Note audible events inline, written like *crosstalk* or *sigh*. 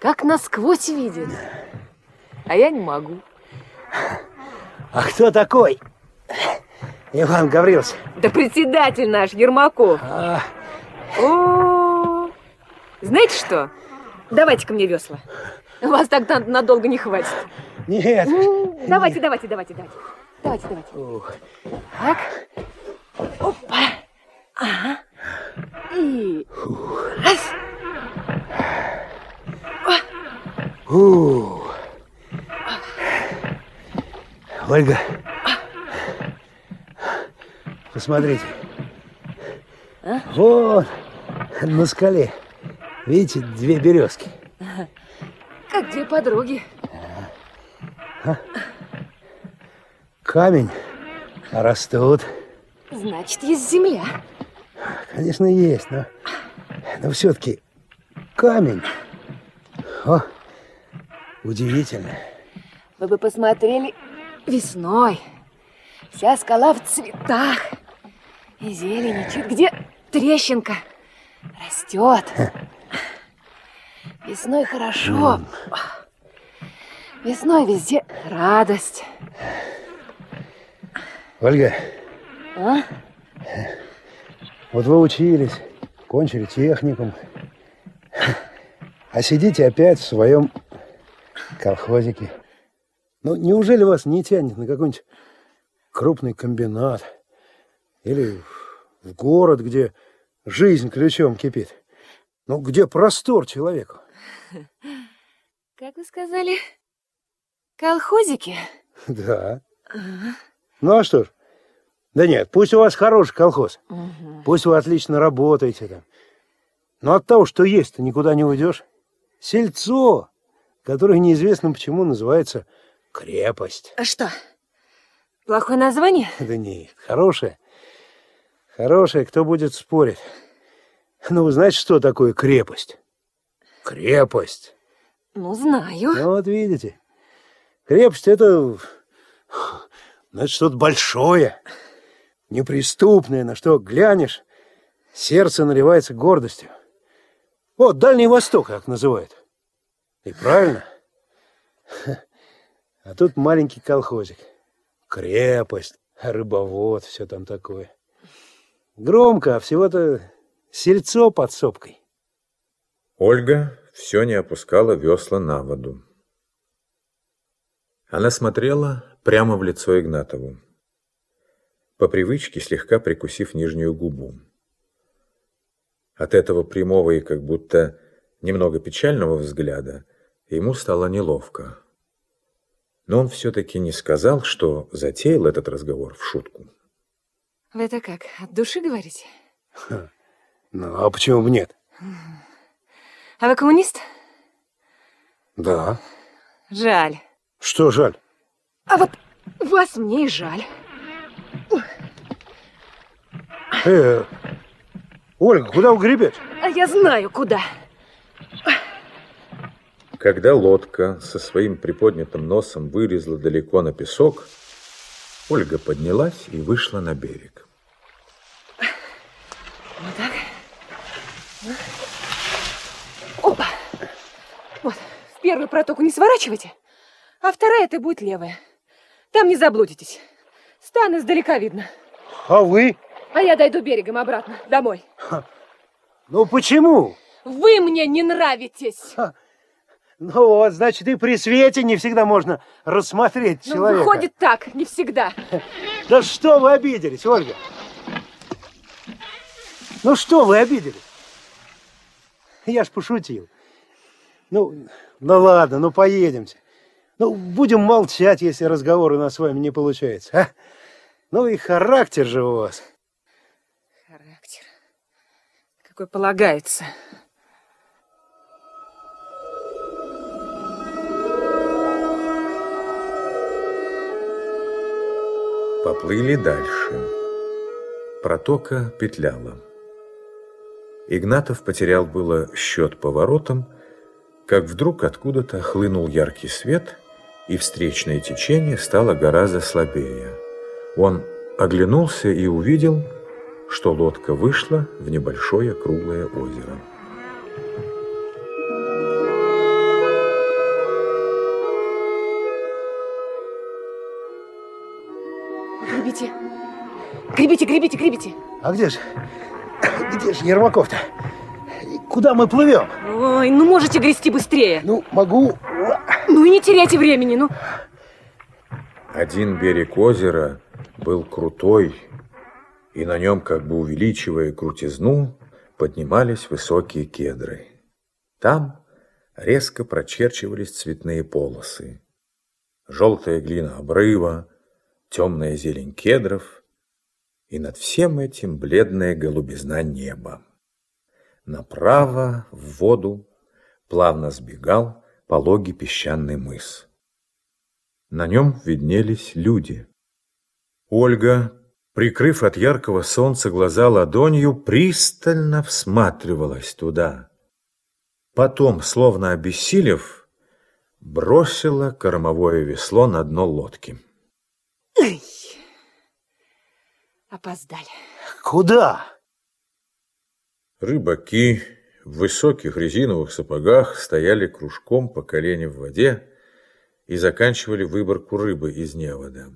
как насквозь видит. А я не могу. А кто такой? Иван Гаврилович. Да председатель наш, Ермаков. А... О, знаете что? Давайте-ка мне весла. Вас так надолго не хватит. Нет. Ну, давайте, нет. давайте, давайте, давайте. Давайте, давайте. Ух. Так. Опа. Ага. И... Раз. Ух. Ольга. Посмотрите. А? Вот на скале. Видите, две березки. Как две подруги. А? Камень растут. Значит, есть земля. Конечно, есть, но, но все-таки камень. О, удивительно. Вы бы посмотрели весной. Вся скала в цветах. И зелени. Чуть где трещинка. Растет. Весной хорошо. Весной везде радость. Ольга. А? Вот вы учились, кончили техникум. А сидите опять в своем колхозике. Ну, неужели вас не тянет на какой-нибудь крупный комбинат? Или в город, где жизнь ключом кипит? Ну, где простор человеку? *laughs* Как вы сказали? Колхозики? *laughs* Да. Ага. Ну, а что ж? Да нет, пусть у вас хороший колхоз. Угу. Пусть вы отлично работаете там. Но от того, что есть-то, никуда не уйдешь. Сельцо, которое неизвестно почему называется крепость. А что? Плохое название? Да нет, хорошее. Хорошее, кто будет спорить. Ну, вы знаете, что такое крепость? Крепость. Ну, знаю. Ну, вот видите. Крепость — это... Значит, что-то большое, неприступное, на что глянешь, сердце наливается гордостью. Вот, Дальний Восток, как называют. И правильно. *laughs* А тут маленький колхозик. Крепость, рыбовод, все там такое. Громко, а всего-то сельцо под сопкой. Ольга все не опускала весла на воду. Она смотрела прямо в лицо Игнатову, по привычке слегка прикусив нижнюю губу. От этого прямого и как будто немного печального взгляда ему стало неловко. Но он все-таки не сказал, что затеял этот разговор в шутку. Вы это как, от души говорите? Ха. Ну, а почему бы нет? А вы коммунист? Да. Жаль. Что жаль? А вот вас мне и жаль. Э, Ольга, куда вы гребете? А я знаю, куда. Когда лодка со своим приподнятым носом вылезла далеко на песок, Ольга поднялась и вышла на берег. Вот так. Опа! Вот, в первую протоку не сворачивайте, а вторая это будет левая. Там не заблудитесь. Стан издалека видно. А вы? А я дойду берегом обратно, домой. Ха. Ну почему? Вы мне не нравитесь. Ха. Ну вот, значит, и при свете не всегда можно рассмотреть ну, человека. выходит так, не всегда. Да что вы обиделись, Ольга? Ну что вы обиделись? Я ж пошутил. Ну, ну ладно, ну поедемте. Ну, будем молчать, если разговор у нас с вами не получается. А? Ну и характер же у вас. Характер. Какой полагается. Поплыли дальше. Протока петляла. Игнатов потерял было счет поворотом, как вдруг откуда-то хлынул яркий свет, и встречное течение стало гораздо слабее. Он оглянулся и увидел, что лодка вышла в небольшое круглое озеро. Гребите, гребите, гребите. А где же, где же Ермаков-то? Куда мы плывем? Ой, ну можете грести быстрее. Ну, могу. Ну и не теряйте времени, ну. Один берег озера был крутой, и на нем, как бы увеличивая крутизну, поднимались высокие кедры. Там резко прочерчивались цветные полосы. Желтая глина обрыва, темная зелень кедров, и над всем этим бледная голубизна неба. Направо, в воду, плавно сбегал пологий песчаный мыс. На нем виднелись люди. Ольга, прикрыв от яркого солнца глаза ладонью, пристально всматривалась туда. Потом, словно обессилев, бросила кормовое весло на дно лодки. Эй, опоздали. Куда? Рыбаки в высоких резиновых сапогах стояли кружком по колени в воде и заканчивали выборку рыбы из невода.